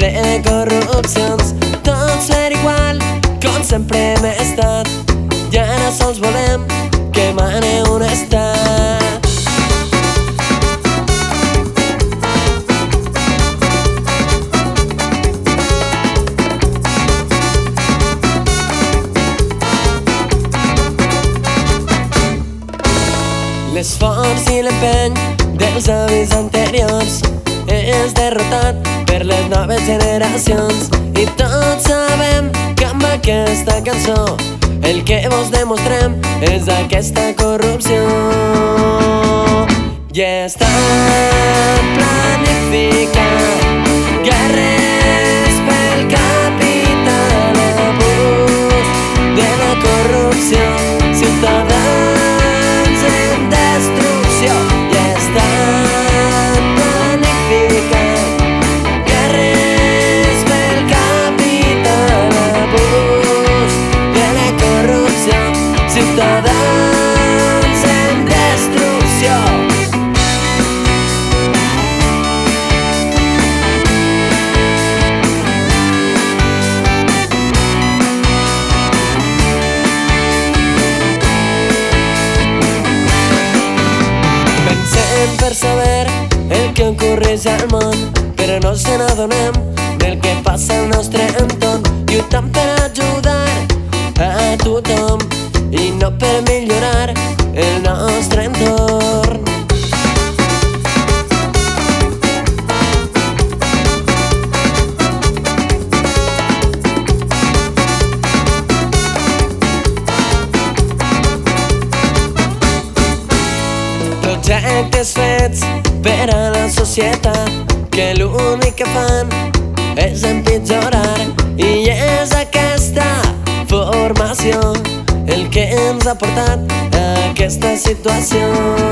ple de corrupcions, tot ser igual com sempre hem estat. I ara sols volem que mane un estat. L'esforç i l'empeny dels avis anteriors és derrotat per les noves generacions i tots sabem que amb aquesta cançó el que vos demostrem és aquesta corrupció i està planificat per saber el que ocorreix al món, però no se n'adonem del que passa al nostre entorn. Projectes fets per a la societat que l'únic que fan és empitjorar. I és aquesta formació el que ens ha portat a aquesta situació